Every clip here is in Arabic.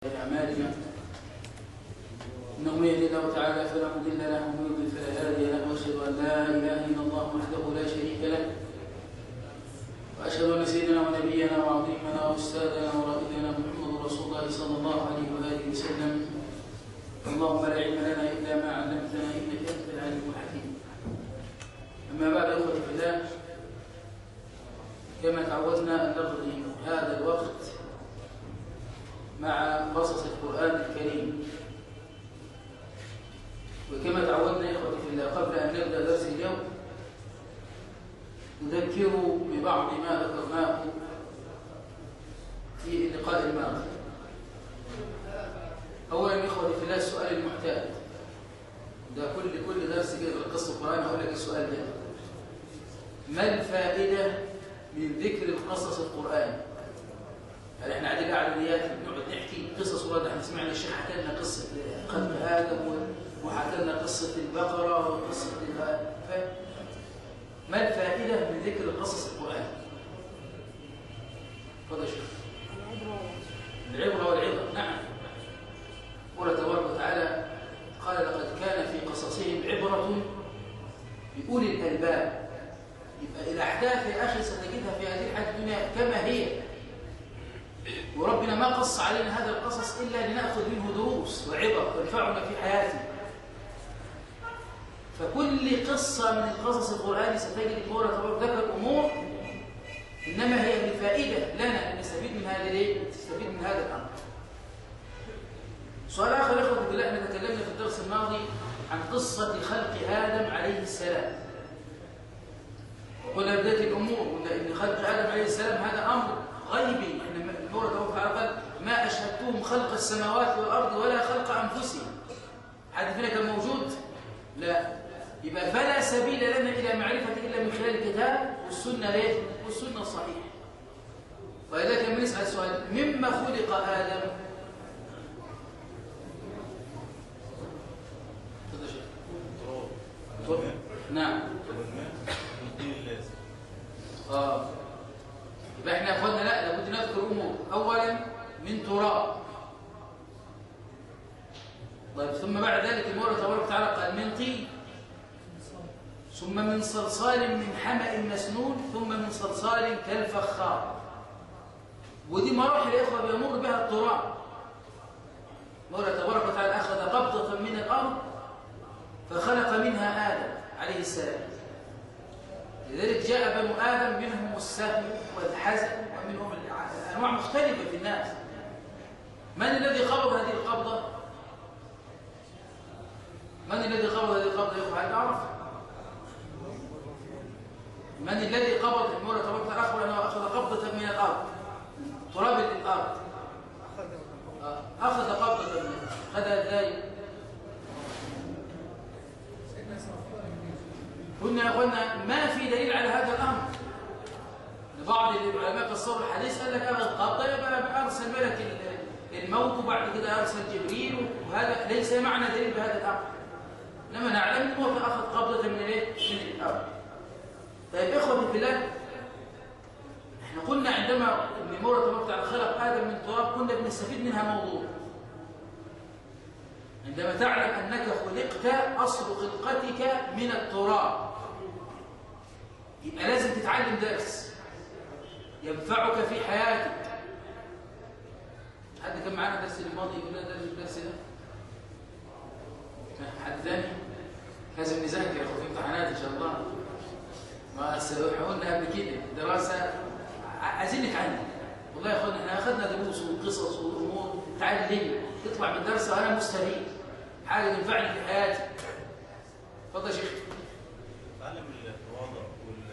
أعمالنا إنه من يهد الله تعالى فلا مضل له ومن يضلل فلا هادي له وأشهد أن لا إله إلا الله وحده لا شريك له. وأشهد أن سيدنا ونبينا وعظيمنا وأستاذنا ورائدنا محمد رسول الله صلى الله عليه وآله وسلم. اللهم لا علم لنا إلا ما علمتنا إنك أنت العليم الحكيم. أما بعد في الله كما تعودنا أن نقضي هذا الوقت مع قصص القرآن الكريم. وكما تعودنا إخوتي في الله قبل أن نبدأ درس اليوم نذكر ببعض ما ذكرناه في اللقاء الماضي. أولا إخوتي في الله السؤال المعتاد ده كل كل درس كده في قصة القرآن هقول لك السؤال ده. ما الفائدة من ذكر القصص القرآن؟ هل إحنا قاعدين قاعديات بنقعد نحكي قصص ورد إحنا سمعنا الشيخ حكى لنا قصة خلق آدم وحكى لنا قصة البقرة وقصة ف... ما الفائدة من ذكر قصص القرآن؟ تفضل شيخ. العبرة والعظه نعم. قال تبارك وتعالى قال لقد كان في قصصهم عبرة لأولي الألباب. يبقى الاحداث يا أخي ستجدها في هذه الحياة الدنيا كما هي. وربنا ما قص علينا هذا القصص إلا لنأخذ منه دروس وعبر تنفعنا في حياتنا. فكل قصة من القصص القرآني ستجد المورة تبارك ذكر أمور إنما هي لفائدة لنا أن نستفيد من هذا ليه؟ نستفيد من هذا الأمر. سؤال آخر إخوة بالله إحنا تكلمنا في الدرس الماضي عن قصة خلق آدم عليه السلام. وقلنا بداية الأمور قلنا إن خلق آدم عليه السلام هذا أمر غيبي. تبارك وتعالى ما أشهدتهم خلق السماوات والأرض ولا خلق أنفسهم. حد فينا كان موجود؟ لا. يبقى فلا سبيل لنا إلى معرفة إلا من خلال الكتاب والسنة ليه والسنة الصحيحة. ولذلك لما نسأل سؤال مما خلق آدم؟ نعم. آه. يبقى إحنا يا اخوانا لا لابد نذكر امور اولا من تراب. طيب ثم بعد ذلك المولى تبارك وتعالى قال من طين ثم من صلصال من حمأ مسنون ثم من صلصال كالفخار. ودي مراحل يا إخوة بيمر بها التراب. المولى تبارك وتعالى أخذ قبضة من الأرض فخلق منها آدم عليه السلام. لذلك جاء بنو آدم منهم السهم والحزن ومنهم أنواع مختلفة في الناس من الذي قبض هذه القبضة؟ من الذي قبض هذه القبضة يا هل نعرف؟ من الذي قبض المولى تبارك وتعالى أخبر أنه أخذ قبضة من الأرض تراب الأرض أخذ قبضة منه أخذها إزاي؟ قلنا اخوانا ما في دليل على هذا الأمر. بعض العلماء فسروا الحديث قال لك قبضه يبقى أرسل ملك الموت وبعد كده أرسل جبريل وهذا ليس معنى دليل بهذا الأمر. إنما نعلم إنه اخذ قبضة من الايه من الأرض. طيب اخوتي في الله إحنا قلنا عندما ابن تبارك وتعالى خلق آدم من تراب كنا بنستفيد منها موضوع. عندما تعلم أنك خلقت أصل خلقتك من التراب. يبقى لازم تتعلم درس ينفعك في حياتك. حد كان معانا درس الماضي يقول لنا درس الدرس ده. حد ثاني لازم نذاكر في امتحانات إن شاء الله. ما قلنا قبل كده. دراسة عايزين نتعلم. والله يا اخوانا إحنا أخذنا دروس وقصص وامور تعلم. تطلع من الدرس وأنا مستفيد. حاجة تنفعني في حياتي. اتفضل يا شيخ تعلم التواضع وال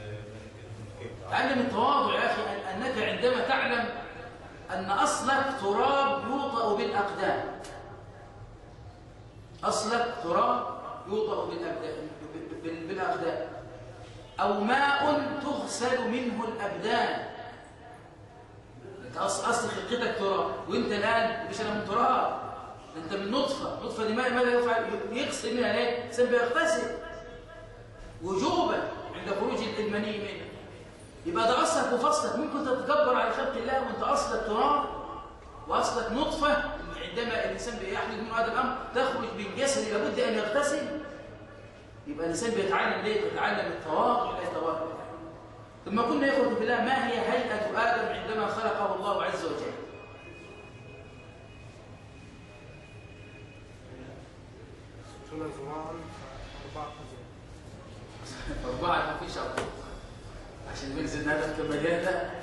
تعلم التواضع يا أخي أنك عندما تعلم أن أصلك تراب يوطأ بالأقدام. أصلك تراب يوطأ بالأقدام. أو ماء تغسل منه الأبدان. أنت أصل خلقتك تراب وأنت الآن مش أنا من تراب أنت من نطفة. نطفة دي ماذا يفعل يغسل منها ليه؟ الانسان بيغتسل وجوبا عند خروج المني منه يبقى ده أصلك وفصلك. ممكن تتكبر على خلق الله وأنت اصلك تراب وأصلك نطفة؟ عندما الإنسان بيحدث منه هذا الامر تخرج من جسد لابد أن يغتسل. يبقى الإنسان بيتعلم ليه؟ بيتعلم التواضع لا يتواضع. ثم كنا يخرج بالله ما هي هيئة آدم عندما خلقه الله عز وجل؟ ستون ذراعا أربعة أربعة ما فيش أربعة. عشان بنزل هذا كما جاء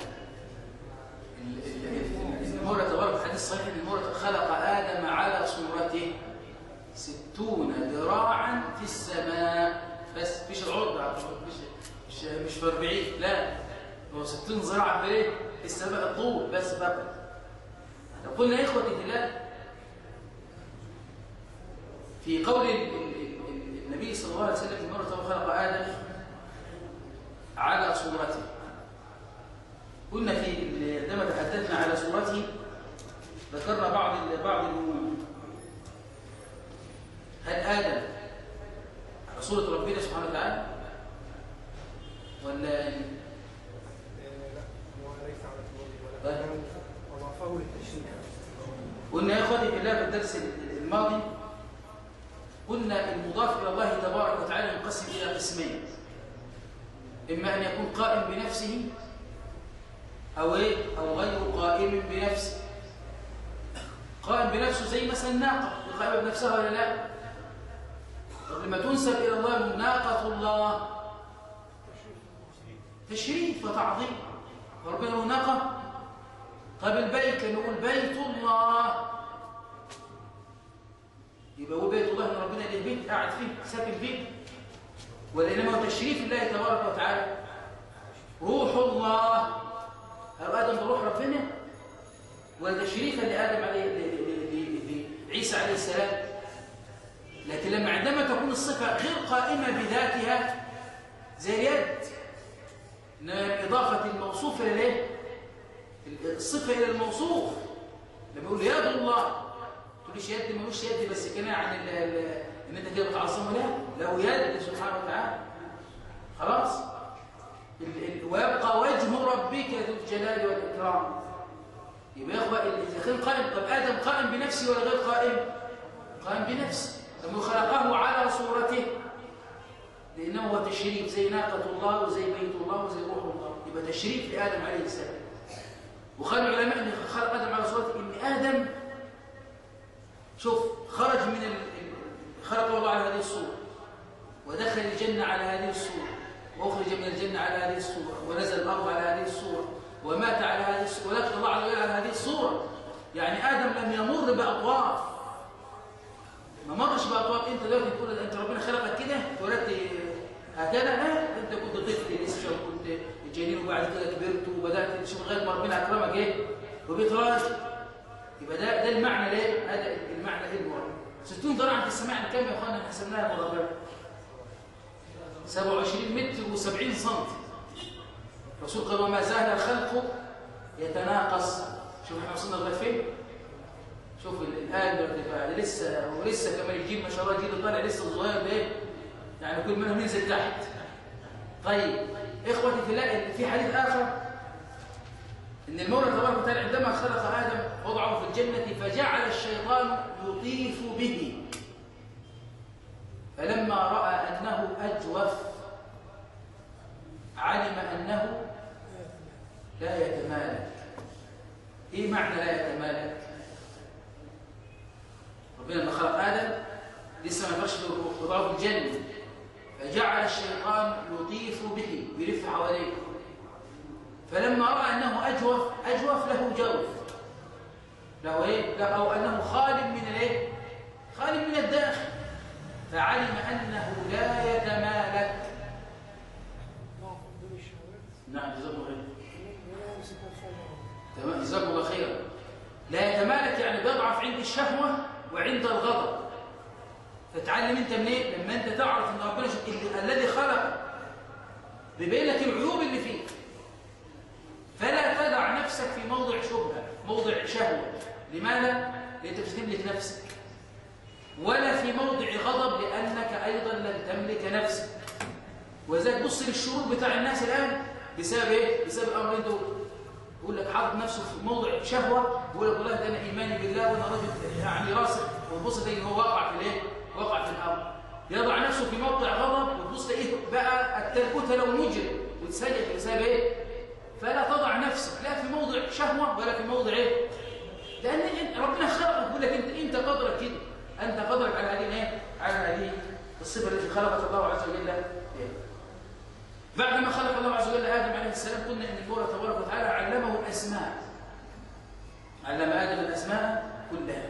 المولى تبارك الحديث صحيح إن المولى خلق آدم على صورته ستون ذراعا في السماء. بس مفيش العرض مش مش مش في 40 لا. هو 60 ذراعا في إيه؟ في السماء الطول بس فقط لو قلنا يا في الله في قول ال- ال- ال- النبي صلى الله عليه وسلم في مرة خلق آدم. على صورته. قلنا في عندما تحدثنا على صورته ذكرنا بعض بعض الأمور هل آدم على صورة ربنا سبحانه وتعالى؟ ولا للتشريك قلنا يا إخواني في الله في الدرس الماضي قلنا المضاف إلى الله تبارك وتعالى ينقسم إلى قسمين. إما أن يكون قائم بنفسه أو إيه؟ أو غير قائم بنفسه. قائم بنفسه زي مثلا الناقه قائمه بنفسها ولا لا؟ لما تنسب إلى الله ناقة الله. تشريف وتعظيم. وربنا له ناقة. طب البيت لما نقول بيت الله. يبقى هو بيت الله إن ربنا له بيت قاعد فيه ساكن فيه. ولا انما هو تشريف الله تبارك وتعالى. روح الله. هل أدم ده روح ربنا؟ ولا تشريفا لآدم عليه لعيسى عليه السلام. لكن لما عندما تكون الصفة غير قائمة بذاتها زي اليد انما إضافة الموصوف إلى الايه الصفة إلى الموصوف. لما يقول يد الله. تقوليش يد ملوش يد بس كناية عن إن أنت كده بتعظمه لا لو يد سبحانه وتعالى. خلاص؟ ويبقى وجه ربك ذو الجلال والإكرام. يبقى يخبأ إذا كان قائم طب آدم قائم بنفسه ولا غير قائم؟ قائم بنفسه. لما خلقه على صورته. لأنه هو تشريف زي ناقة الله وزي بيت الله وزي روح الله. يبقى تشريف لآدم عليه السلام. وقال العلماء إن خلق آدم على صورته. إن آدم شوف خرج من خلقه الله على هذه الصورة ودخل الجنة على هذه الصورة وأخرج من الجنة على هذه الصورة ونزل الأرض على هذه الصورة ومات على هذه الصورة ولكن الله عز وجل على هذه الصورة. يعني آدم لم يمر باطواف ما مرش باطواف أنت دلوقتي تقول أنت ربنا خلقك كده اتولدت هكذا لا أنت كنت طفل لسه وكنت جنين وبعد كده كبرت وبدأت تشوف لغاية ما ربنا أكرمك إيه؟ وبقيت راجل يبقى ده ده المعنى ليه؟ هذا المعنى إيه المراد؟ 60 ذراع في السماء كام يا أخوانا؟ حسبناها مربع 27 متر و70 سم الرسول قال وما زال الخلق يتناقص. شوف إحنا وصلنا لغاية فين؟ شوف ال- الآن ده لسه هو لسه كمان الجيل ما شاء الله الجيل طالع لسه صغير ده. يعني كل منهم ينزل تحت. طيب إخوتي في الله في حديث آخر. إن المولى تبارك وتعالى عندما خلق آدم وضعه في الجنة فجعل الشيطان يطيف به. فلما رأى أنه أجوف علم أنه لا يتمالك. إيه معنى لا يتمالك؟ ربنا لما خلق آدم لسه ما فرش وضعه في الجنه فجعل الشيطان يطيف به ويلف حواليه. فلما رأى أنه أجوف أجوف له جوف. له إيه؟ أو أنه خال من الإيه؟ خال من الداخل. فعلم أنه لا يتمالك. نعم جزاكم خير. تمام جزاكم الله خيرا. لا يتمالك يعني بيضعف عند الشهوة وعند الغضب. فتعلم أنت منين؟ لما أنت تعرف إن ربنا. الذي خلق بيبين لك العيوب اللي فيك. فلا تدع نفسك في موضع شبهة موضع شهوة. لماذا؟ لانت مش تملك نفسك. ولا في موضع غضب لأنك أيضا لن تملك نفسك. وذلك بص للشرور بتاع الناس الآن بسبب إيه؟ بسبب الامرين دول يقول لك حاطط نفسه في موضع شهوة يقول لك والله ده أنا إيماني بالله وأنا راجل يعني راسخ وتبص تلاقي هو واقع في الإيه؟ واقع في الأرض يضع نفسه في موقع غضب وتبص تلاقيه بقى التلكوت لو مجرم وتسجل بسبب إيه؟ فلا تضع نفسك. لا في موضع شهوة ولا في موضع إيه؟ انت ربنا خلقك يقول لك انت أنت قدرك كده. أنت قدرك على هذه إيه؟ على هذه الصفة التي خلقك الله عز وجل بعد ما خلق الله عز وجل آدم عليه السلام قلنا إن المولى تبارك وتعالى علمه الأسماء. علم آدم الأسماء كلها.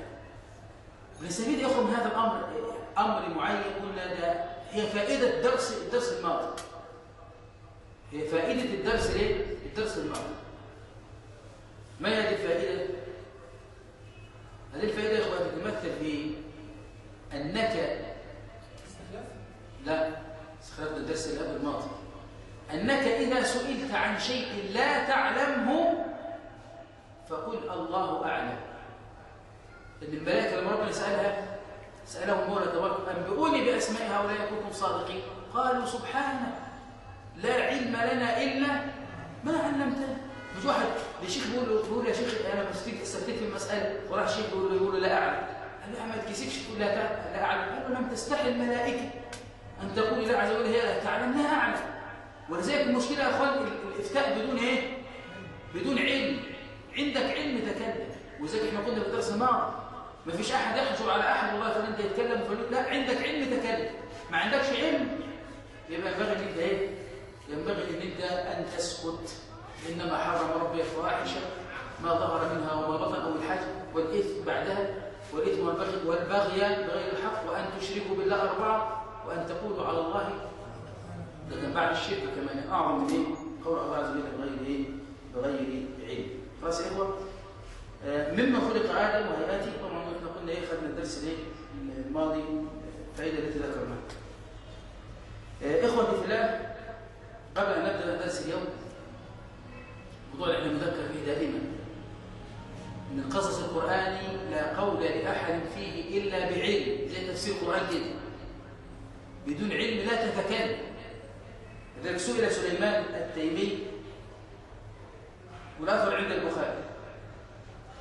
ونستفيد يا اخوه من هذا الأمر أمر معين قلنا ده هي فائدة درس الدرس الماضي. هي فائدة الدرس ليه؟ الدرس الماضي. ما هي هذه الفائدة؟ هذه الفائدة يا اخوه تتمثل في أنك لا استخرجت الدرس اللي قبل الماضي. أنك إذا سئلت عن شيء لا تعلمه فقل الله أعلم. إن الملائكة لما ربنا سألها سألهم المولى تبارك أنبئوني بأسماء هؤلاء كنتم صادقين؟ قالوا سبحانه لا علم لنا إلا ما علمتنا. مش واحد. الشيخ بيقول له بيقول يا شيخ أنا استفتيت في المسألة وراح الشيخ بيقول له لا أعلم. قال له ما تكسفش تقول لا لا أعلم. قال له لم تستحي الملائكة أن تقول الله عز وجل هي لا تعلم لا أعلم. ولذلك المشكلة يا أخوان الإفتاء بدون إيه؟ بدون علم. عندك علم تكلم. وزي إحنا قلنا في الدرس الماضي ما فيش أحد يحجر على أحد والله فلان ده يتكلم لا عندك علم تكلم. ما عندكش علم. يبقى ينبغي إن أنت إيه؟ ينبغي إن أنت أن تسكت. إنما حرم ربي الفواحش ما ظهر منها وما بطن أو الحج والإثم بعدها والإثم والبغي والبغي بغير الحق وأن تشركوا بالله أربعة وأن تقولوا على الله ده بعد الشرك كمان اعظم من إيه؟ قول الله عز وجل بغير إيه؟ بغير علم. خلاص يا إخوة؟ آه مما خلق آدم وهيئاته طبعا إحنا قلنا إيه خدنا الدرس الايه؟ الماضي الفائده التي ذكرناها. آه اخوتي في الله قبل أن نبدأ درس اليوم الموضوع اللي إحنا بنذكر فيه دائما. إن القصص القرآني لا قول لأحد فيه إلا بعلم. زي تفسير القرآن كده. بدون علم لا تتكلم. لذلك سئل سليمان التيمي والأثر عند البخاري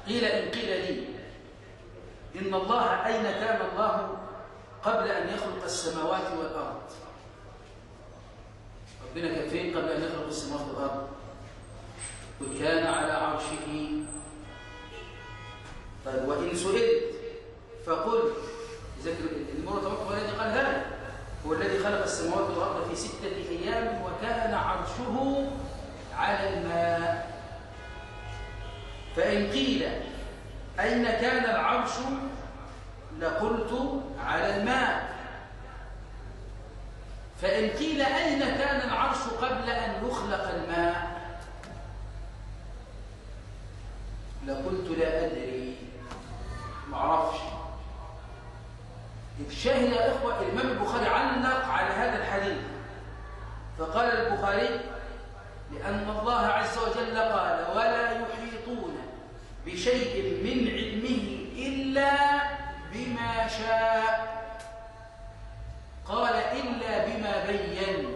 قيل إن قيل لي إن الله أين كان الله قبل أن يخلق السماوات والأرض؟ ربنا كان فين قبل أن يخلق السماوات والأرض؟ قل كان على عرشه. طيب وإن سئلت فقل ذكر المرة الذي قال هذا هو الذي خلق السماوات والأرض في ستة أيام وكان عرشه على الماء. فإن قيل أين كان العرش لقلت على الماء. فإن قيل أين كان العرش قبل أن يخلق الماء؟ لقلت لا أدري. ما أعرفش. الشاهد يا إخوة الإمام البخاري علق على هذا الحديث. فقال البخاري لأن الله عز وجل قال ولا يحيطون بشيء من علمه إلا بما شاء. قال إلا بما بين.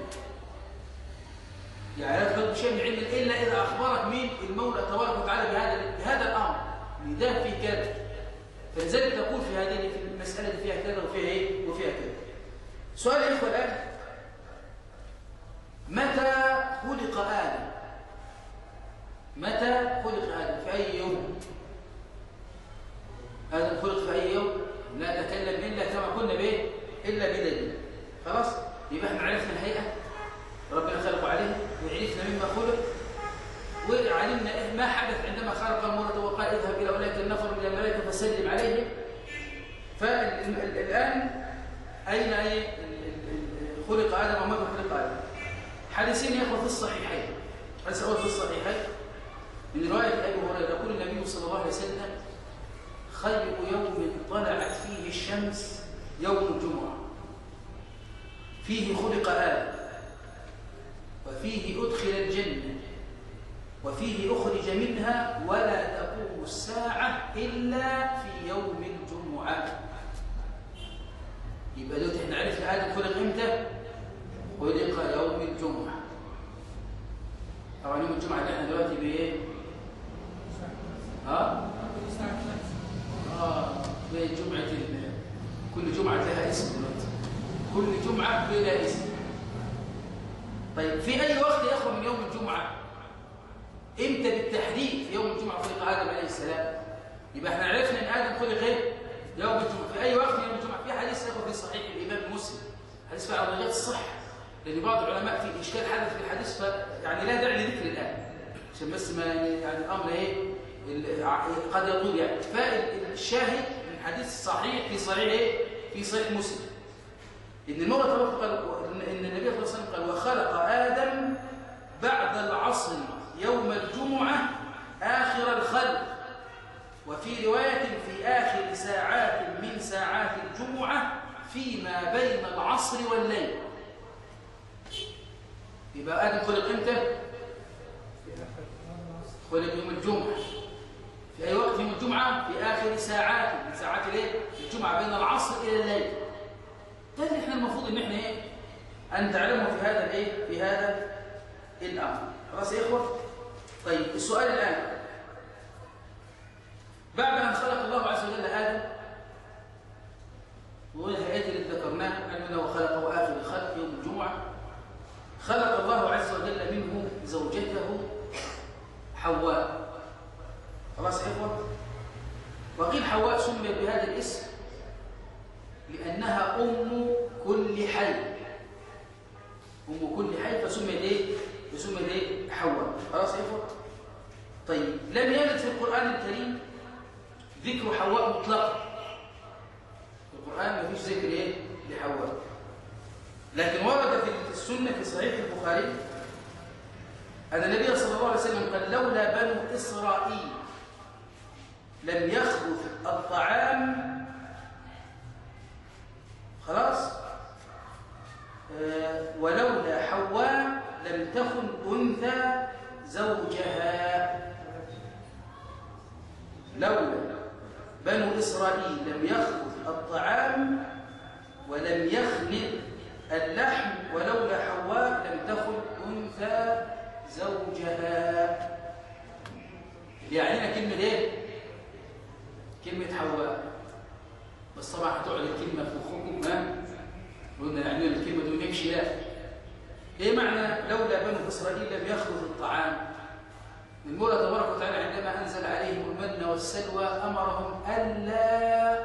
يعني لا تحيط بشيء من علم إلا إذا أخبرك مين المولى تبارك وتعالى بهذا بهذا الأمر. لذا في كذا فلذلك تقول في هذه في المسألة دي فيها كذا وفيها إيه؟ وفيها كذا. سؤال يا إخوة الآن متى خلق آدم؟ متى خلق آدم؟ في أي يوم؟ آدم خلق في أي يوم؟ لا نتكلم إلا كما قلنا به إلا بدليل. خلاص؟ يبقى إحنا عرفنا الهيئة ربنا خلقه عليه وعرفنا مما خلق. وعلمنا ما حدث عندما خلق المولد وقال اذهب إلى أولئك النفر من الملائكة فسلم عليهم. فالآن أين أي خلق آدم ومتى خلق آدم؟ حديثين أخوة في الصحيحين. حديث أول في الصحيحين. من رواية أبي هريرة يقول النبي صلى الله عليه وسلم خير يوم طلعت فيه الشمس يوم الجمعة. فيه خلق آدم. وفيه أدخل الجنة وفيه أخرج منها ولا تقوم الساعة إلا في يوم والسلوى أمرهم ألا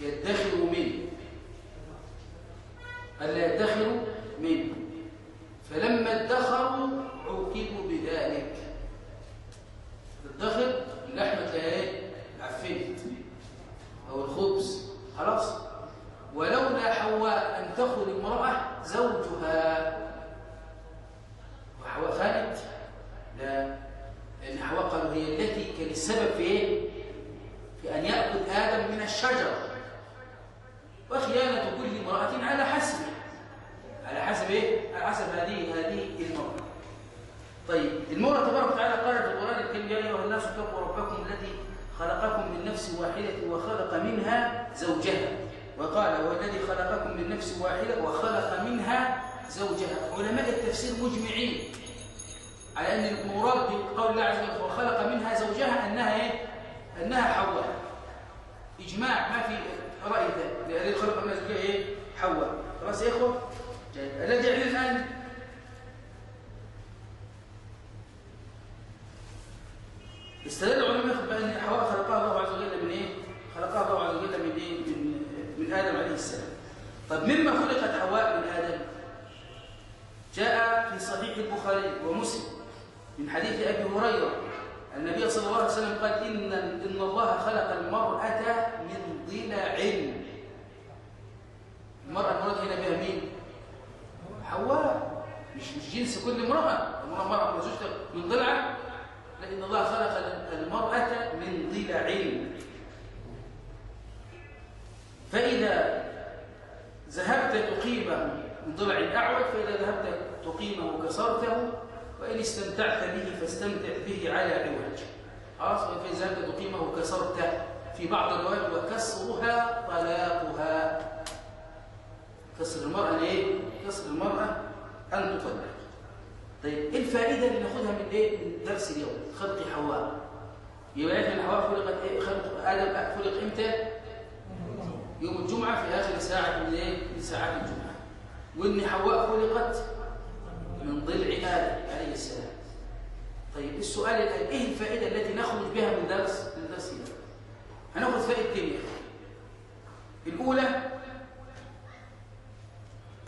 يدخروا منه ألا يدخروا منه فلما ادخروا عوقبوا بذلك. الدخل اللحمة إيه؟ عفنت أو الخبز. خلاص. ولولا حواء أن تخل امرأة زوجها. وحواء خانت لا. حواء قالوا هي التي كان السبب في إيه؟ في أن يأكل آدم من الشجر. وخيانة كل امرأة على حسبه على حسب إيه؟ على حسب هذه هذه المرأة. طيب المولى تبارك وتعالى قال في القرآن الكريم يا أيها الناس اتقوا ربكم الذي خلقكم من نفس واحدة وخلق منها زوجها. وقال هو الذي خلقكم من نفس واحدة وخلق منها زوجها. علماء التفسير مجمعين. على أن المراد بقول الله عز وجل وخلق منها زوجها أنها إيه؟ أنها حواء إجماع ما في رأي ثاني الذي خلق منها زوجها إيه؟ حواء خلاص يا إخوة. الذي يعلن الآن استدل العلماء بأن حواء خلقها الله عز وجل من إيه؟ خلقها الله عز وجل من إيه؟ من, من آدم عليه السلام طب مما خلقت حواء من آدم جاء في صحيح البخاري ومسلم من حديث أبي هريرة. النبي صلى الله عليه وسلم قال إن, إن الله خلق المرأة من ضلع. المرأة المرأة هنا بها مين؟ حواء. مش مش جنس كل امرأة. المرأة مرأة زوجتها من ضلع. لأن الله خلق المرأة من ضلع. فإذا ذهبت تقيمه من ضلع أعوج فإذا ذهبت تقيمه كسرته وإن استمتعت به فاستمتع به على عوج خلاص فإذا ذهبت تقيمه كسرته في بعض الروايات وكسرها طلاقها. كسر المرأة ليه؟ كسر المرأة أن تطلق. طيب إيه الفائدة اللي ناخدها من إيه؟ من درس اليوم خلق حواء. يبقى ان حواء خلقت إيه؟ آدم خلق إمتى؟ يوم الجمعة في آخر ساعة من إيه؟ من ساعات الجمعة. وإن حواء خلقت من ضلع آدم عليه السلام. طيب السؤال الآن إيه الفائدة التي نخرج بها من درس من درس ده هناخذ فائدتين يا أخي الأولى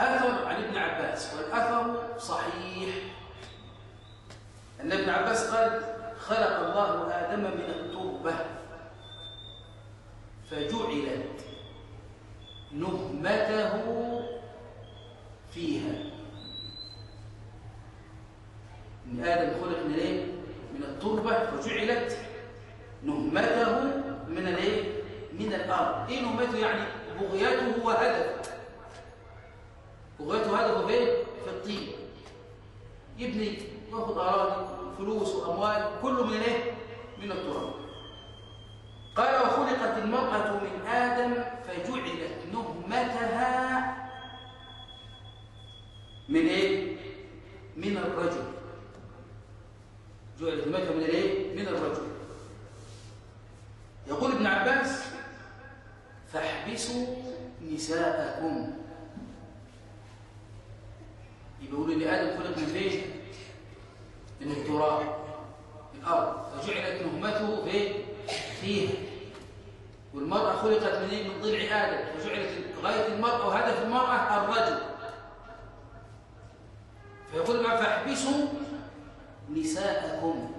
أثر عن ابن عباس والأثر صحيح. أن ابن عباس قال خلق الله آدم من التربة فجعلت نهمته فيها. ان آدم خلق من إيه؟ من التربة فجعلت نهمته من الإيه؟ من الأرض. إيه نهمته؟ يعني بغيته وهدفه. بغيته وهدفه فين في الطين. يبني يأخذ أراضي فلوس وأموال كله من إيه؟ من التراب قال وخلقت المرأة من آدم فجعلت نهمتها من الايه؟ من الرجل. يقول ابن عباس فاحبسوا نساءكم. يقول آدم خلق من فين؟ من التراب الأرض. فجعلت نهمته فين؟ فيها. والمرأة خلقت من إيه؟ من ضلع آدم. فجعلت غاية المرأة وهدف المرأة الرجل. فيقول بقى فاحبسوا نساءكم.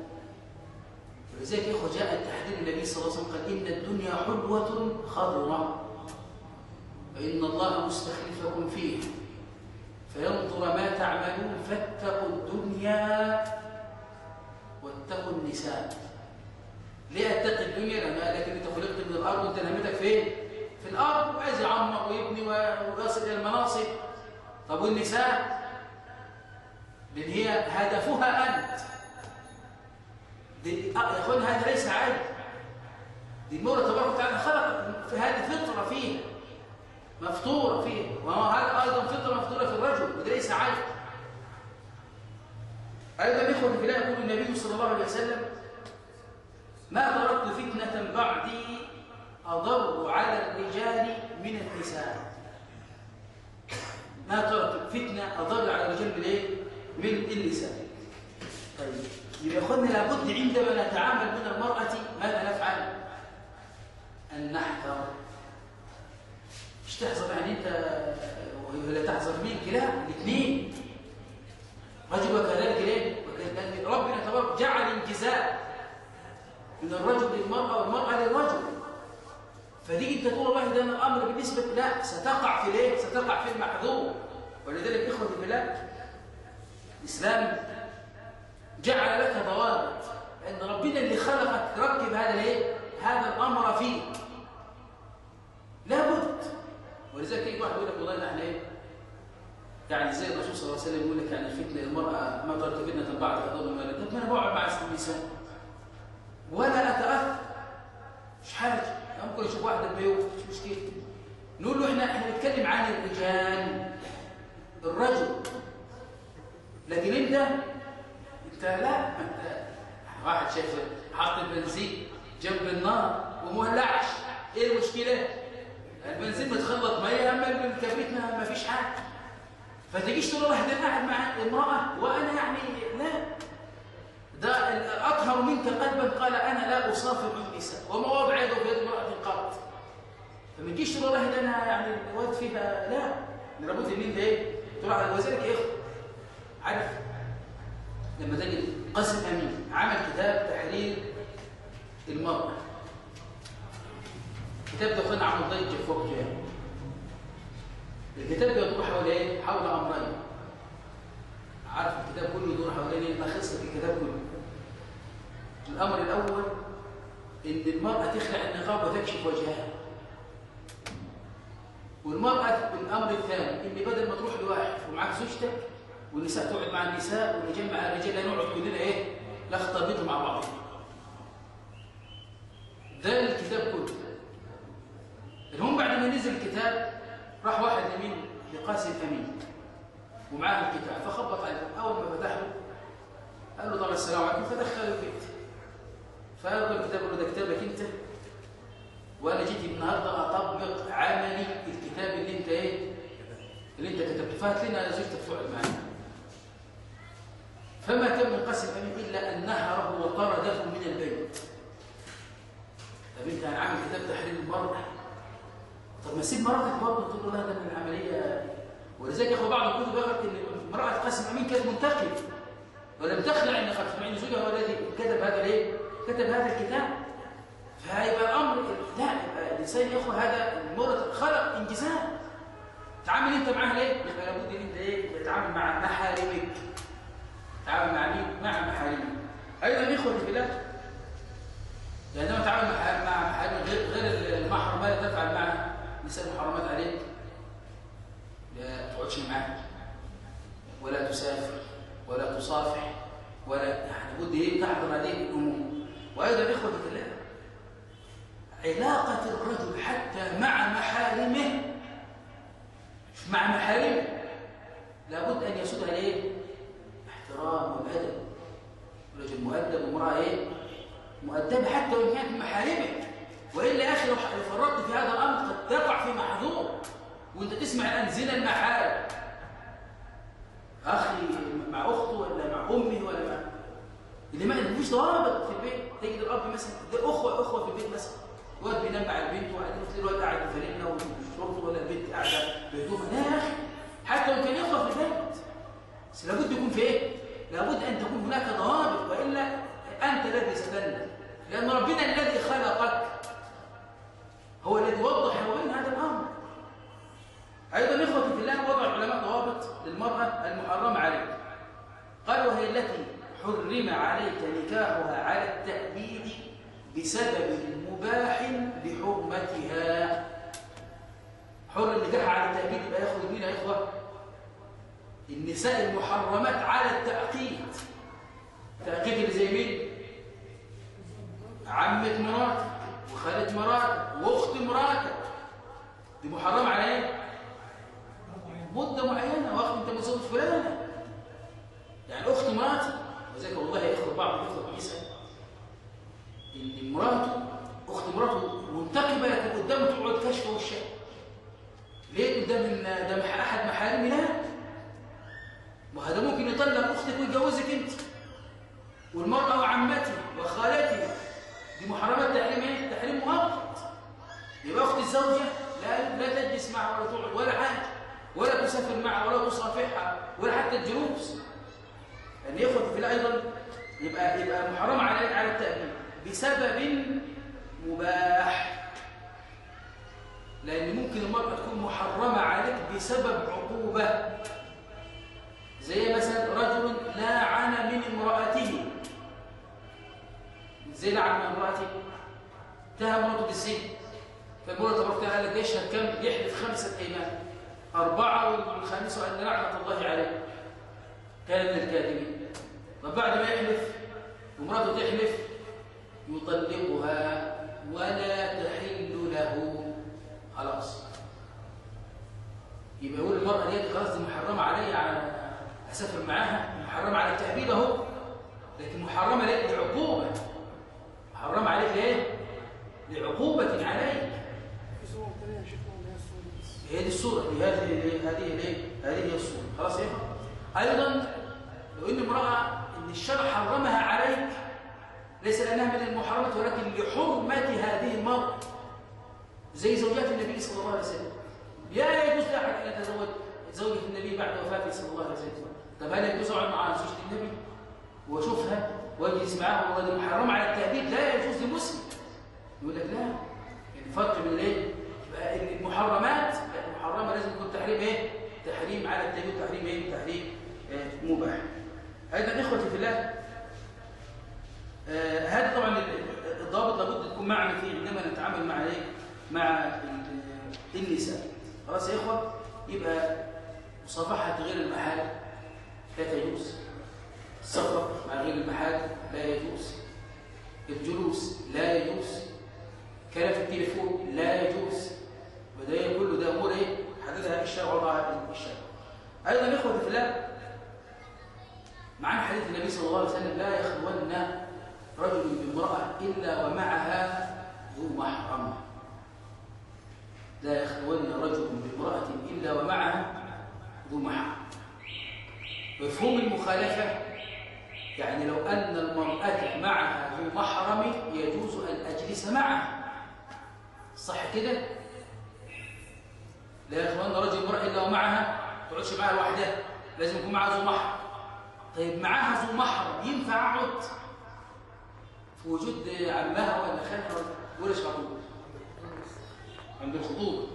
ولذلك يا إخوة جاء تحذير النبي صلى الله عليه وسلم قال إن الدنيا حلوة خضراء فإن الله مستخلفكم فيه فينظر ما تعملون فاتقوا الدنيا واتقوا النساء. ليه اتقي الدنيا؟ لأن قال لك انت خلقت من الأرض وانت نهمتك فين؟ في الأرض. وعايز يعمر ويبني ويصل إلى المناصب. طب والنساء؟ لأن هي هدفها انت يا أخوان هذا ليس عيب دي المولى تبارك وتعالى خلق في هذه فطره فيها مفطورة فيها وهذا أيضا فطرة مفطورة في الرجل وده ليس عيب أيضا إخوة في الله يقول النبي صلى الله عليه وسلم ما تركت فتنة بعدي أضر على الرجال من النساء ما تركت فتنة أضر على الرجال من إيه؟ من النساء طيب. يبقى اخواننا لابد عندما نتعامل من المرأة ماذا نفعل؟ أن نحذر. مش تحذر يعني أنت ولا تحذر منك لا الاثنين. رجل وكذلك ليه لأن ربنا تبارك جعل انجزاء من الرجل للمرأة والمرأة للرجل. فتيجي أنت تقول والله ده الامر بالنسبة لا ستقع في الإيه؟ ستقع في المحظور ولذلك إخوتي بالله الإسلام جعل لك ضوابط. لأن ربنا اللي خلقك ركب هذا الإيه؟ هذا الأمر فيك. لابد. ولذلك يجي واحد يقول لك والله إحنا إيه؟ يعني زي الرسول صلى الله عليه وسلم يقول لك يعني الفتنة المرأة ما ترك فتنة بعد اضل ما طب أنا بقعد مع النساء ولا أتأثر. مش حاجة. ممكن أشوف واحدة بيوت مش مشكلة. نقول له إحنا إحنا بنتكلم عن الرجال. الرجل. لكن أنت لا أنت واحد شايف حاط البنزين جنب النار ومولعش إيه المشكلة؟ البنزين متخلط ميه اما الكبريت ما فيش حاجة. فتجيش تقول واحد قاعد مع امرأة وأنا يعني لا. ده اطهر منك قلبا قال أنا لا اصافر النساء وما وضع يده في يد امرأة قط. فما تجيش تقول واحد أنا يعني الواد فيها لا. لابد ان انت إيه؟ تروح على وذلك يا اخو عارف؟ لما تجد قاسم أمين عمل كتاب تحرير المراه الكتاب ده اخوانا عمل ضجه في وقته يعني الكتاب بيدور حول إيه؟ حول أمرين. عارف الكتاب كله يدور حوالين إيه؟ لخص الكتاب كله. الأمر الأول إن المرأة تخلع النقاب وتكشف وجهها. والمرأة الأمر الثاني إن بدل ما تروح لواحد ومعاك زوجتك والنساء تقعد مع النساء والرجال مع الرجال لا نقعد كلنا إيه؟ لا مع بعض. ده الكتاب كله. المهم بعد ما نزل الكتاب راح واحد لمين لقاسم امين ومعاه الكتاب. فخبط عليه. أول ما فتحه قال له طبعا السلام عليكم. فدخله البيت. فقال الكتاب له ده كتابك أنت؟ وأنا جيت النهارده أطبق عملي الكتاب اللي أنت إيه؟ اللي أنت كتبته. فهات لنا زوجتك تقعد معانا فما كان من قاسم أمين إلا أن نهره وطرده من البيت. طب أنت عامل كتاب تحرير المرأة طب ما سيب مراتك برضه تقول له ده من العملية. ولذلك يا أخو بعض الكتب ذكرت إن امرأة قاسم أمين كانت منتقبة ولم تخلع إن قد سمعين زوجها هو الذي كتب هذا ليه؟ كتب هذا الكتاب. فهيبقى الامر لا يبقى الإنسان يا اخوه هذا المرض خلق انجزام تعامل أنت معاه ليه؟ يبقى لابد إن أنت إيه؟ تتعامل مع محارمك. تعامل مع مين؟ مع محارمك أيضا اخوتي في الله يعني لما تعامل مع مع محارم غير غير المحرم ماذا تفعل مع نساء المحرمات عليك؟ لا تقعدش معاه ولا تسافر ولا تصافح ولا يعني بد إيه؟ تحضر هذه الأمور. وأيضا إخوة في الله علاقة الرجل حتى مع محارمه مع محارمه لابد أن يسودها الايه احترام والأدب. رجل مؤدب وامراه إيه؟ مؤدبة حتى وإن كانت محارمك وإلا أخي لو فرطت في هذا الأمر قد تقع في محظور وأنت تسمع الان زنا المحارم أخي مع أخته ولا مع أمه ولا مع اللي ما فيش ضوابط في البيت. تجد الأب مثلا ده أخوة أخوة في البيت مثلا. الواد بينام مع البنت وبعدين تلاقي الواد قاعد بفانلة وشورت ولا البنت قاعدة بهدومها لا يا أخي حتى لو كان اخوه في البيت بس لابد يكون في إيه؟ لابد ان تكون هناك ضوابط والا انت الذي ستندم لأن ربنا الذي خلقك هو الذي وضح وبين هذا الامر أيضا اخوتي في الله وضع العلماء ضوابط للمراه المحرمه عليك قال وهي التي حرم عليك نكاحها على التأبيد بسبب مباح لحرمتها حر النكاح على التأبيد يبقى ياخذ مين يا إخوة النساء المحرمات على التأقيد تأقيد اللي زي مين عمة مراتك وخالة مراتك وأخت مراتك دي محرمة على إيه؟ مدة معينة وأخت أنت متزوج فلانة يعني أخت مراتي وذلك والله يا إخوة بعض الإخوة بيسأل إن مراته أخت مراته منتقبة لكن قدامه تقعد كشف وشها ليه قدام ده أحد محارمي لا وهذا ممكن يطلق أختك ويتجوزك أنت والمرأة وعمتي وخالتي دي محرمات تحريم إيه؟ تحريم مؤقت يبقى أخت الزوجة لا لا تجلس معها ولا تقعد ولا حاجة ولا تسافر معها ولا تصافحها ولا حتى الجلوس أن يخرج في أيضا يبقى يبقى محرم عليك على التأبيد بسبب مباح لأن ممكن المرأة تكون محرمة عليك بسبب عقوبة. زي مثلا رجل لاعن من امرأته. زي لعن من امرأته. اتهم امرأته بالزنا فالمرأة تبارك قال لك يشهد كم؟ يحلف خمسة أيمان أربعة والخامسة أن لعنة الله عليه. كان من الكاذبين. فبعد ما يحلف ومراته تحلف يطلقها ولا تحل له. خلاص يبقى يقول المرأة دي خلاص دي محرمة علي على أسافر معاها محرمة على التأبيد أهو. لكن محرمة لك لعقوبة. محرمة عليك ليه؟ لعقوبة عليك. هي هي دي الصورة. دي هذه هذه ليه؟ هذه هي الصورة. خلاص يا أيضا لو إن امرأة إن الشرع حرمها عليك ليس لأنها من المحرمات ولكن لحرمة هذه المرأة. زي زوجات النبي صلى الله عليه وسلم لا يجوز لأحد أن يتزوج زوجة النبي بعد وفاته صلى الله عليه وسلم طب هل يجوز أقعد مع زوجة النبي وأشوفها وأجلس معاها وهذا محرم على التأبيد لا يجوز لمسلم يقول لك لا الفرق بين الايه؟ يبقى المحرمات المحرمة لازم يكون تحريم إيه؟ تحريم على التأبيد تحريم إيه؟ تحريم آه مباح أيضا إخوتي في الله آه هذا طبعا الضابط لابد تكون معنا فيه عندما نتعامل مع إيه؟ مع النساء. خلاص يا إخوة؟ يبقى مصافحة غير المحال لا تجوز. السفر مع غير المحال لا يجوز. الجلوس لا يجوز. كلام في التليفون لا يجوز. وده كله ده امور إيه؟ حددها الشرع وضعها الشرع. أيضا إخوة في معنا حديث النبي صلى الله عليه وسلم لا يخلون رجل بامرأة إلا ومعها ذو محرم لا يخلون رجل بامرأة إلا ومعها ذو محرم مخالفة يعني لو أن المرأة معها ذو محرم يجوز أن أجلس معها صح كده؟ لا اخوان رجل امرأة إلا ومعها تقعدش معها لوحدها لازم يكون معها ذو محرم. طيب معاها ذو محرم ينفع أقعد في وجود عمها ولا خالها ولا معقول عند الخطوبة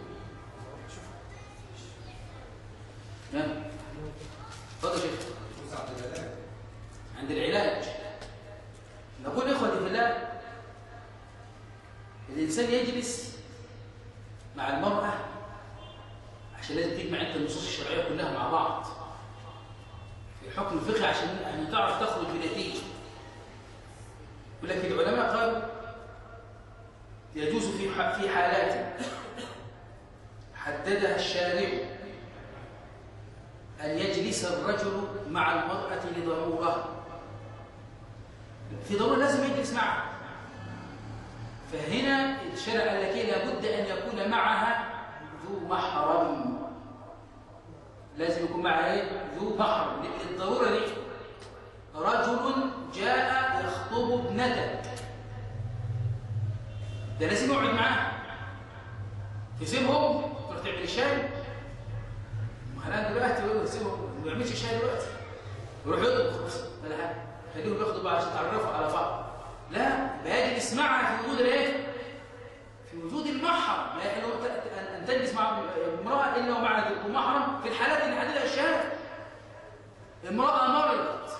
نعم. اتفضل يا شيخ. عند العلاج. نقول إخوتي في الله الإنسان يجلس مع المرأة عشان لازم تجمع أنت النصوص الشرعية كلها مع بعض. في الحكم الفقهي عشان أن تعرف تخرج بنتيجة. ولكن العلماء قالوا يجوز في في حالات. حددها الشارع. أن يجلس الرجل مع المرأة لضرورة. في ضرورة لازم يجلس معها. فهنا الشرع قال لك لابد أن يكون معها ذو محرم. لازم يكون معها إيه؟ ذو محرم. الضرورة دي رجل جاء يخطب ابنتك ده لازم يقعد معاه تسيبهم تروح تعمل الشاي أنا دلوقتي يقول سيبهم ما يعملش الشاي دلوقتي. يروح يطبخ ولا حاجة. خليهم ياخدوا بعض عشان يتعرفوا على بعض. لا بيجلس معها في وجود الإيه؟ في وجود المحرم. لا يحل ان تجلس مع امرأة إلا ذو محرم في الحالات اللي حددها الشارع امرأة مرضت.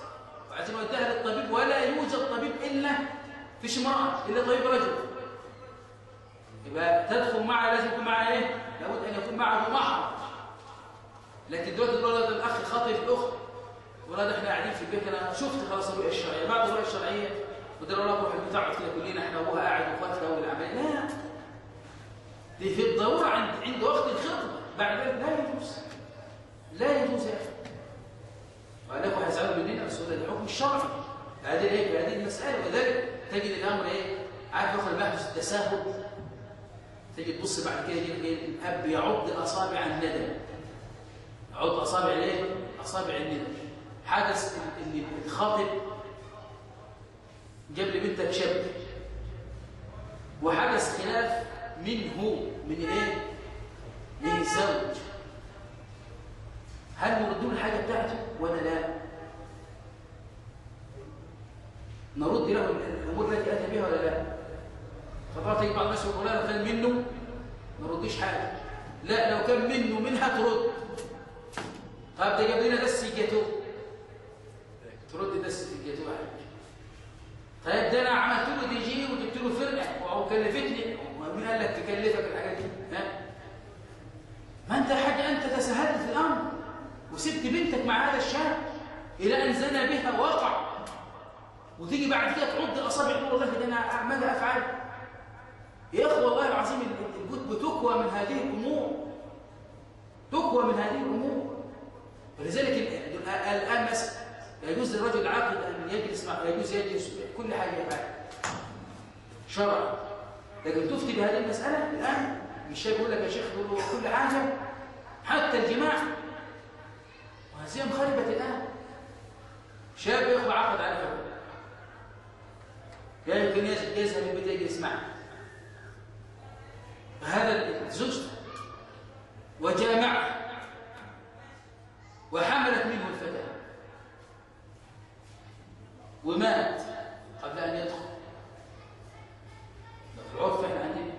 وعايزين نوديها للطبيب. ولا يوجد طبيب الا فيش امرأة إلا طبيب رجل. يبقى تدخل معها لازم يكون معها إيه؟ لابد أن يكون معها ذو محرم لكن دلوقتي الولد الأخ خاطب الاخت ولاد إحنا قاعدين في البيت أنا شفت خلاص الرؤية الشرعية. بعد الرؤية الشرعية بدل الله نروح بتقعد كده كلنا إحنا وأبوها قاعد واخواتها أول العملية لا. دي في الضرورة عند عند وقت الخطبة. بعد ذلك لا يجوز. لا يجوز يا أخي. وعلاكم هيزعلوا مننا بس ده الحكم الشرعي. هذه إيه؟ هذه المسألة. وذلك تجد الأمر إيه؟ عارف ياخد المحدث التساهل. تيجي تبص بعد كده يجي الاب يعض أصابع الندم. يعض أصابع الايه أصابع الندم. حدث ان الخاطب جاب لبنتك شاب. وحدث خلاف منه من الايه من الزوج. هل نرد له الحاجة بتاعته ولا لا؟ نرد له الأمور التي أتى بها ولا لا؟ فطبعا تيجي بعض الناس يقول لو كان منه؟ ما نردش حاجة. لا لو كان منه منها ترد طب ده جاب لنا دس الجاتوه ترد دس الجاتوه عليك. طيب ده أنا عملت له دي جي وجبت له فرقة. وكلفتني مين قال لك تكلفك الحاجات دي؟ ها؟ ما أنت حاجة أنت تساهلت في الأمر. وسبت بنتك مع هذا الشاب إلى أن زنى بها وقع وتيجي بعد كده تعد اصابع تقول والله ده أنا أعملها أفعال. يا إخوة والله العظيم البيوت بتكوى من هذه الأمور. تكوى من هذه الأمور. ولذلك الآن مثلا يجوز للرجل العاقل أن يجلس مع يجوز يجلس كل حاجة يفعلها شرعا لكن تفتي بهذه المسألة الآن مش يقول لك يا شيخ كل حاجة؟ حتى الجماع. وهذه انخربت الآن. شاب ياخذ عقد على فكرة. لا يمكن يذهب البيت يجلس معه. فهذا الزوج وجامعه وحملت منه الفتاه ومات قبل ان يدخل في العرف إحنا عندنا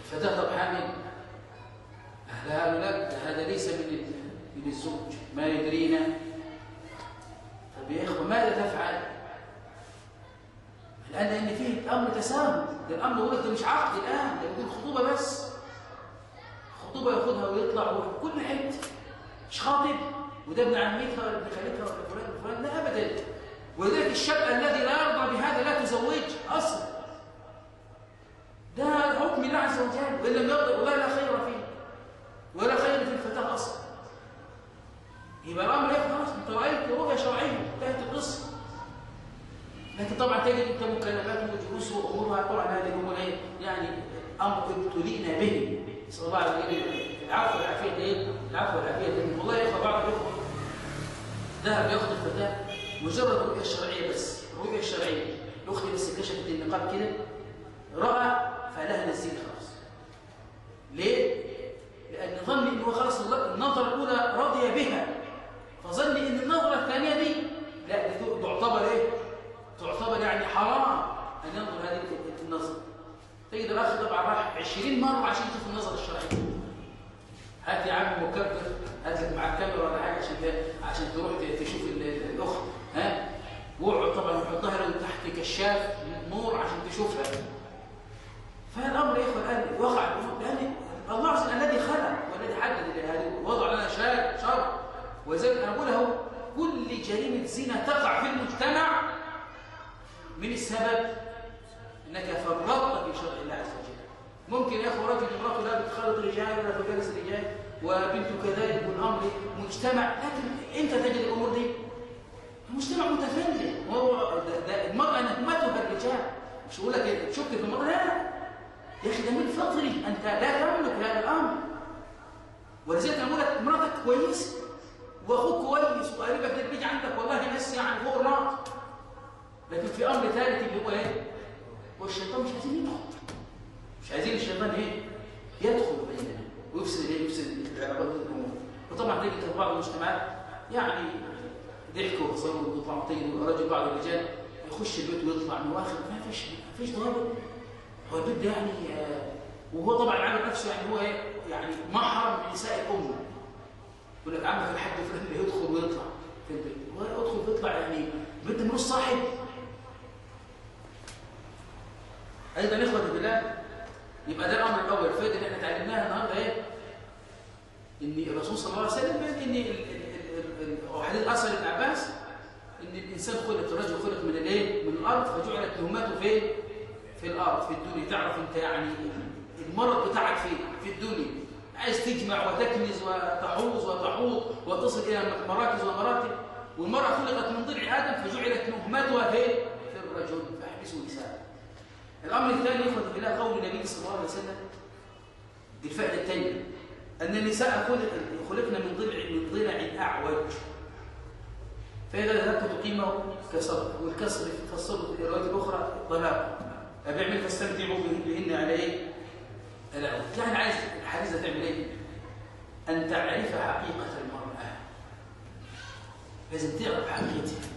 الفتاه طب حامل اهلها قالوا لا هذا ليس من من الزوج ما يدرينا طب يا اخوه ماذا تفعل الان لأن فيه أمر تساهل ده الامر يقول لك ده مش عقد الان ده يقول خطوبه بس خطوبه ياخدها ويطلع وكل حتة مش خاطب وده ابن عمتها ولا ابن خالتها ولا فلان فلان لا ابدا ولذلك الشاب الذي لا يرضى بهذا لا تزوج أصلا ده حكم الله عز وجل وان لم يرضى والله لا خير فيه ولا خير في الفتاه أصلا يبقى الامر إيه خلاص انت رايت رؤيه شرعيه انتهت القصة لكن طبعا تجد انت مكالمات ودروس وامورها طبعا هذه الأمور إيه يعني أمر ابتلينا به نسال الله عز وجل العفو والعافيه إيه العفو والعافيه والله يا اخوه بعض الاخوه ذهب ياخد الفتاة مجرد الرؤية الشرعية بس الرؤية الشرعية الأخت بس كشفت النقاب كده رأى فلها الزين خلاص ليه؟ لأن ظن إنه خلاص النظرة الأولى رضي بها فظن إن النظرة الثانية دي لا دي تعتبر إيه؟ تعتبر يعني حرام أن ينظر هذه النظرة تجد الأخ طبعا راح 20 مرة عشان يشوف النظرة الشرعية. هات يا عم مكبر هات لك معاك كاميرا ولا حاجة عشان عشان تروح تشوف الأخت ها؟ واقعد طبعا يحطها له تحت كشاف نور عشان تشوفها فالامر يا اخوان الان وقع لأن الله عز وجل الذي خلق والذي حدد هذه وضع لنا شر شر ولذلك أنا بقول اهو كل جريمه زنا تقع في المجتمع من السبب انك فرطت في شرع الله عز وجل ممكن يا اخو رجل امراته لا بتخالط رجال ولا تجالس رجال وبنته كذلك والامر مجتمع لكن إمتى تجد الأمور دي المجتمع متفلت وهو ده, ده المرأة نهمتها الرجال مش يقول لك تشك في المرأة لا يا أخي ده من فطري أنت لا تملك هذا الأمر ولذلك أنا بقول لك مراتك كويس وأخوك كويس وقريبك في البيت عندك والله ناس يعني فوق الراس لكن في أمر ثالث اللي هو إيه؟ هو الشيطان مش عايزين يدخل مش عايزين الشيطان إيه؟ يدخل بيننا ويفسد إيه؟ يفسد العلاقات الأمور وطبعا تجد في بعض المجتمعات يعني ضحكوا وصلوا ويطلعوا تجد رجل بعض الرجال يخش البيت ويطلع من واخر ما فيش ما فيش ضابط هو البيت ده يعني آه وهو طبعا عامل نفسه يعني هو إيه يعني محرم من نساء الامه يقول لك عمك الحاج فلان اللي يدخل ويطلع في البيت ويطلع يعني البيت ملوش صاحب. أيضا اخوتي بالله يبقى ده الأمر الأول. الفائده اللي إحنا اتعلمناها النهارده إيه؟ إن الرسول صلى الله عليه وسلم إن وحديث اثر ابن عباس إن الإنسان خلق الرجل خلق من الايه من الأرض فجعلت تهمته فين في الأرض في الدنيا. تعرف أنت يعني المرض بتاعك فين في الدنيا. عايز تجمع وتكنز وتحوز وتحوط وتصل إلى مراكز ومراتب. والمرأة خلقت من ضلع آدم فجعلت تهمتها فين في الرجل فاحبسوا نساء الأمر الثاني اخوتي بالله قول النبي صلى الله عليه وسلم دي الفائده الثانية أن النساء خلق خلقنا من ضلع من ضلع أعوج. فإذا ذهبت تقيمه كسر والكسر فسره في الروايات الأخرى طلاق. أبيعمل فاستمتعوا بهن على إيه؟ العوج يعني عايز الحديث ده تعمل إيه؟ أن تعرف حقيقة المرأة لازم تعرف حقيقتها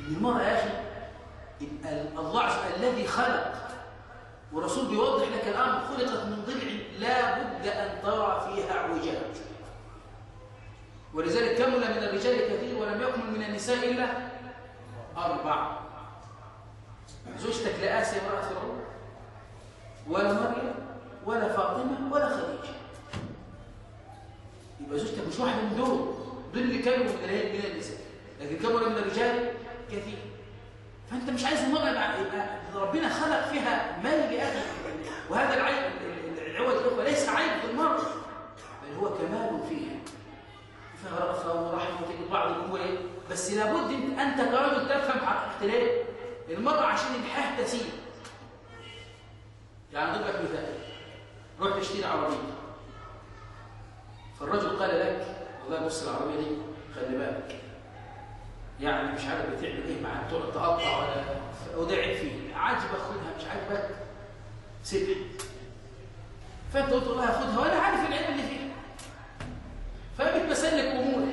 إن المرأة يا أخي الله عز وجل الذي خلق ورسول بيوضح لك الأمر خلقت من ضلع لا بد أن ترى فيها اعوجاج ولذلك كمل من الرجال كثير ولم يكمل من النساء إلا أربعة. زوجتك لا آسيا امرأة فرعون ولا مريم ولا فاطمة ولا خديجة. يبقى زوجتك مش واحدة من دول. كانوا من من النساء لكن كمل من الرجال كثير. فأنت مش عايز المرأة يبقى ربنا خلق فيها مال بأخي وهذا العيب العوج الأخوة ليس عيب في المرأة بل هو كمال فيها. فيها رأفة ورحمة وتجد بعض الأمور إيه؟ بس لابد أنت كرجل تفهم حقيقة ليه؟ المرأة عشان الحياة تسير. يعني أضرب لك مثال. روح تشتري عربية. فالرجل قال لك والله بص العربية دي خلي بالك. يعني مش عارف بتعمل إيه معاك تقعد تقطع ولا عيب فيه. عاجبك خدها مش عاجبك؟ سيبها فأنت قلت والله خدها ولا عارف العيب اللي فيها. فبتمثل لك امور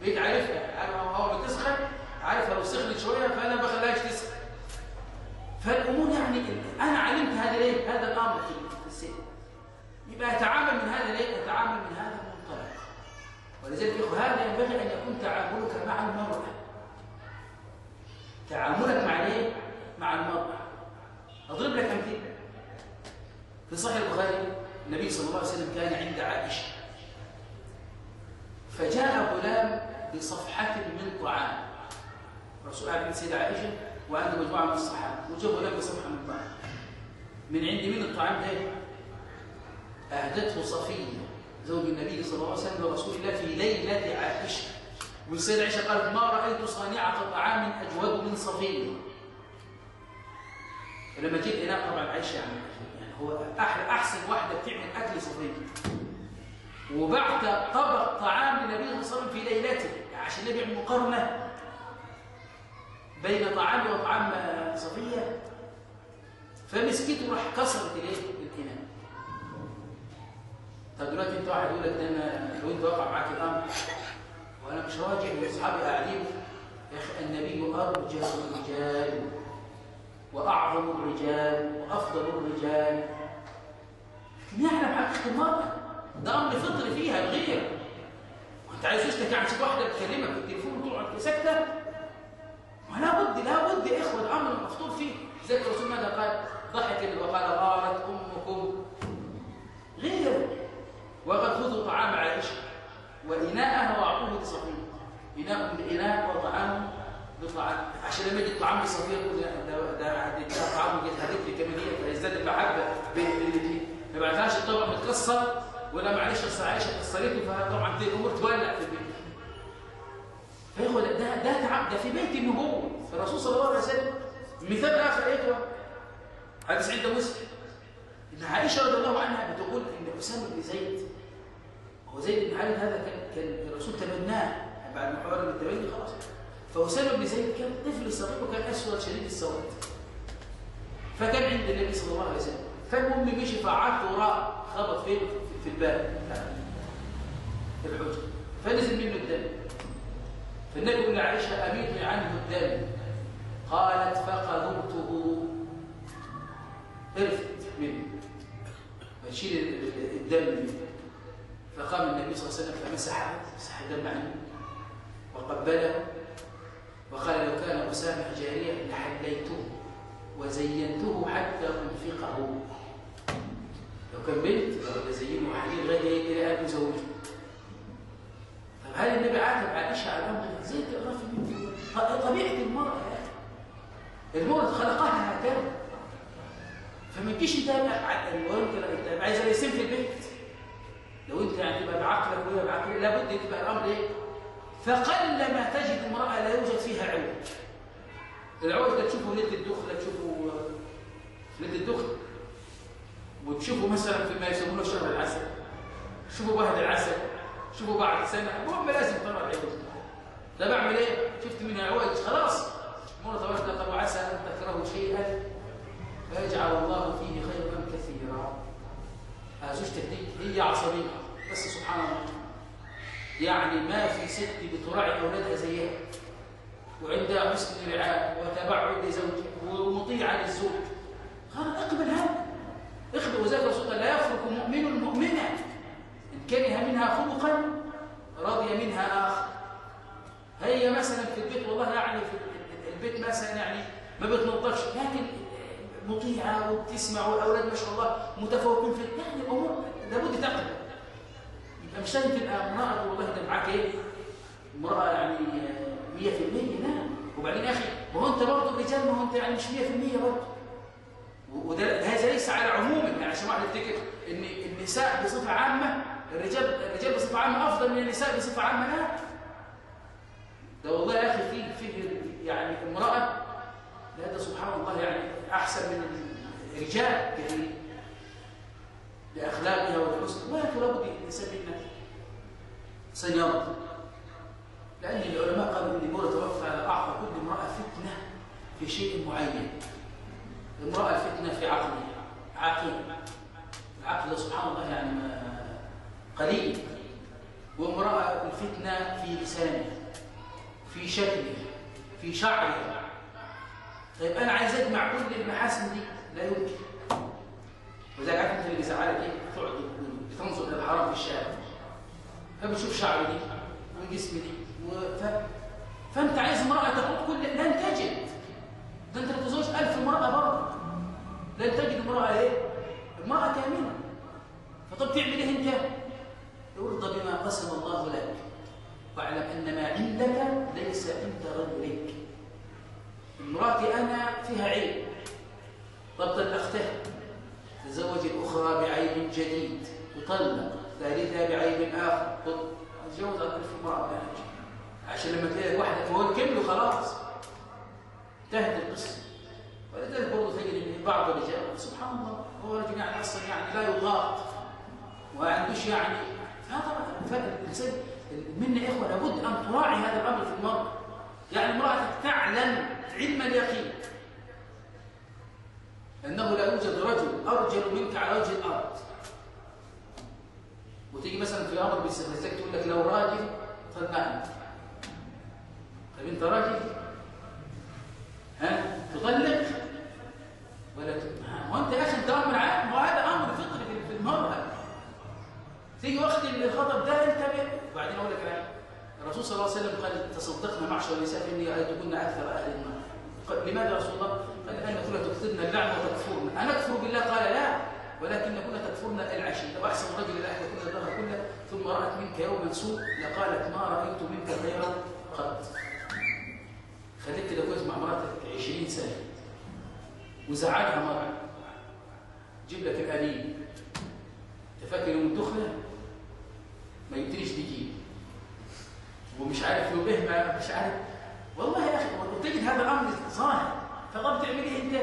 بقيت عارفها. هو بتسخن؟ عارفها لو سخنت شوية فأنا ما بخليهاش تسخن. فالأمور يعني أنا علمت هذا ليه؟ هذا الأمر في السن. يبقى أتعامل من هذا ليه؟ أتعامل من هذا ولذلك هذا ينبغي أن يكون تعاملك مع المرأة. تعاملك مع إيه؟ مع المرأة. أضرب لك أمثلة. في صحيح البخاري النبي صلى الله عليه وسلم كان عند عائشة. فجاء غلام بصفحة من طعام الرسول قاعد سيدة عائشة وعنده مجموعة من الصحابة. وجاء غلام بصفحة من طعام من عند مين الطعام ده؟ أهدته صفية. زوج النبي صلى الله عليه وسلم ورسول الله في ليلة عائشة. والسيدة عائشة قالت ما رأيت صانعة طعام أجود من صفية فلما جيت هناك طبعا عائشة يعني, يعني هو أحسن واحدة بتعمل أكل صفية وبعت طبق طعام للنبي صلى الله عليه وسلم في ليلته. عشان النبي يعمل مقارنة بين طعامي وطعام صفيه فمسكته وراح كسرت الاناء طب دلوقتي انت واحد يقول لك ده أنا لو انت واقع معاك الامر وأنا مش راجع واصحابي قاعدين يا أخي النبي ارجى الرجال وأعظم الرجال وأفضل الرجال. لكن حقيقه المراه ده أمر فطري فيها الغير. وأنت عايز تشتكي عن شيء واحدة بتكلمك في التليفون وتقعد ساكتة؟ ولا بد لا بد يا إخوة الامر مفطور فيه. زي الرسول ماذا قال؟ ضحك وقال غارت أمكم. غير. وقد خذوا طعام عائشة. وإناءها وأعطوه لصفية. اناء باناء وطعام بطعام عشان لما يجي الطعام لصفية يقول ده ده طعام هديت لي كميه فيزداد المحبه بين الاثنين ما يبعتهاش الطبق متكسر ولا معلش أصل عائشة كسرته فطبعا دي الأمور تولع في البيت. فياخد ده ده تعب. ده في بيت النبوة. الرسول صلى الله عليه وسلم مثال آخر إيه حديث عند مسلم. إن عائشة رضي الله عنها بتقول إن أسامة بن زيد زيد بن حارث هذا كان الرسول تبناه بعد ما حوار التبني خلاص. فاسامه بن زيد كان طفل صغير وكان أسود شديد السواد. فكان عند النبي صلى الله عليه وسلم. فالمهم مشي فعدت وراء خبط فين في الباب. في الحجر. فنزل منه الدم. فالنبي يقول لعائشة اميطي عنه الدم. قالت فقذرته عرفت منه. فشيل الدم منه. فقام النبي صلى الله عليه وسلم فمسح مسح الدم عنه وقبله وقال لو كان أسامة جارية لحليته وزينته حتى أنفقه. لو كان بنت لو زينه وحليل غير إلى أن يزوجه طب هل النبي عاتب عائشة على الأمر زي منه طبيعة المرأة المرأة خلقها هكذا فما تجيش لو انت عايز رئيسين في البيت. لو انت يعني تبقى بعقلك وهي بعقلك لابد تبقى الأمر إيه؟ فقل ما تجد امرأة لا يوجد فيها عوج العوج ده تشوفه ليله الدخله تشوفه ليله الدخله وتشوفه مثلا فيما يسمونه شهر العسل. شوفوا بعد العسل شوفوا بعد سنه المهم لازم طبعا العوج ده بعمل إيه؟ شفت منها عوج خلاص. مرة تبارك وعسى أن تكرهوا شيئا فيجعل الله فيه خيرا كثيرا. زوجتك دي هي عصبية. بس سبحان الله. يعني ما في ست بتراعي أولادها زيها. وعندها حسن رعاية وتبعد لزوجها. ومطيعة للزوج. قال أقبل هذا. اقبل وذلك رسول الله لا يفرق مؤمن المؤمنة إن كره منها خلقا رضي منها آخر. هي مثلا في البيت والله يعني في البيت مثلا يعني ما بتنظفش. لكن مطيعة وبتسمع والأولاد ما شاء الله متفوقين في يعني الأمور لابد تقبل يبقى مش لازم تبقى امرأة والله ده معاك إيه؟ امرأة يعني 100% لا. وبعدين يا أخي ما هو أنت برضه الرجال ما هو أنت يعني مش 100% برضه. وده هذا ليس على عموم. يعني عشان واحد يفتكر إن النساء بصفة عامة الرجال الرجال بصفة عامة أفضل من النساء بصفة عامة لا. ده والله يا أخي فيه فيه يعني امرأة هذا سبحان الله يعني أحسن من الرجال كثير بأخلاقها والحسن ولكن لابد الإنسان منها سيرضى لأن العلماء قالوا أن المرأة توفى على أعطى كل امرأة فتنة في شيء معين. المرأة الفتنة في عقلها. عقل. العقل سبحان الله يعني ما قليل. وامرأة الفتنة في لسانه في شكله في شعره طيب أنا عايز أجمع كل المحاسن دي. لا يمكن. وذلك عارف أنت اللي بيزعلك إيه؟ تقعد بتنظر إلى الحرام في الشارع. فبتشوف شعري دي وجسمي دي و... ف... فأنت عايز امرأة تاخد كل لن تجد. ده أنت تتزوج ألف امرأة برضه. لن تجد امرأة إيه؟ امرأة كاملة. فطب تعمل إيه أنت؟ ارضى بما قسم الله لك واعلم أن ما عندك ليس عند غيرك امرأتي أنا فيها عيب طب أختها تزوج الأخرى بعيب جديد. تطلق ثالثها بعيب آخر. تتجوز ألف امرأة عشان لما تلاقي واحدة فهو كملوا خلاص. انتهت القصة. ولذلك برضه تجد إن بعض الرجال سبحان الله هو رجل يعني أصلا يعني لا يضاق وما عندوش يعني فهذا فرق الانسان منا يا إخوة لابد أن تراعي هذا الأمر في المرأة يعني امرأتك تعلم علم اليقين. أنه لا يوجد رجل أرجل منك على وجه الأرض. وتيجي مثلا في أمر باستخلاصك تقول لك لو راجل طلقني طب أنت راجل؟ ها؟ تطلق؟ ولا ت... ها، وأنت يا أخي أنت أمر عام وهذا أمر فطري في- المرأة تيجي وقت الخطب ده انتبه وبعدين أقول لك الرسول صلى الله عليه وسلم قال تصدقنا معشر النساء اني رأيتكن أكثر أهل النار. لماذا يا رسول الله؟ قال ان كنا تكثرن اللعن وتكفرن. انكفر بالله؟ قال لا. ولكن كنا تكفرن العشي. لو أحسن رجل الاحد كنا الدهر كله. ثم رأت منك يوما سوء. لقالت ما رأيت منك خيرا قط خليك كده كويس مع مراتك 20 سنة. وزعلها مرة. جيب لك الانين تفكر يوم الدخلة؟ ما يبتديش تجيب ومش عارف له به ما مش عارف. والله يا أخي وتجد هذا الأمر ظاهر فقد تعمل أنت؟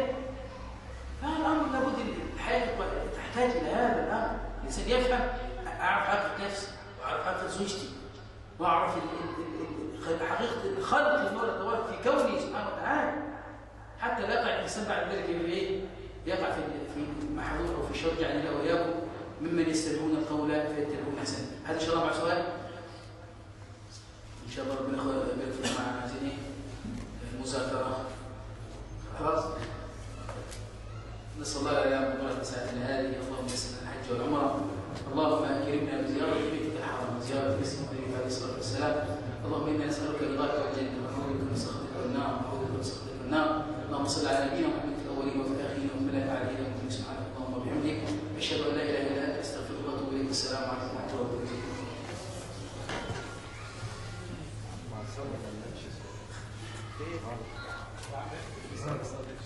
فهذا الأمر لابد الحياة تحتاج إلى هذا الأمر. الإنسان يفهم أعرف حقيقة نفسي وأعرف حقيقة زوجتي ال- حقيقة الخلق تبارك في كونه سبحانه وتعالى. حتى لا يقع الإنسان بعد ذلك في إيه؟ يقع في في محظور أو في شر يعني لا واياكم ممن يستمعون القول فيتبعون أحسنه. هذا إن شاء الله مع سؤال. شاء الله ربنا يخ- يبارك فينا مع عايزين إيه المذاكرة. خلاص. نسأل الله لا مبارك ساعتنا هذه اللهم يسر الحج والعمرة. اللهم أكرمنا بزيارة بيتك الحرام وزياره اسم النبي عليه الصلاة والسلام. اللهم إنا نسألك رضاك والجنة. ونعوذ بك من سخطك والنار. ونعوذ من سخطك والنار. اللهم صل على نبينا محمد في الأولين وفي الآخرين وفي الملائكه علينا وكل سبحانك اللهم وبحمدك. أشهد أن لا إله إلا أنت أستغفرك وأتوب إليك. السلام عليكم. مع السلامة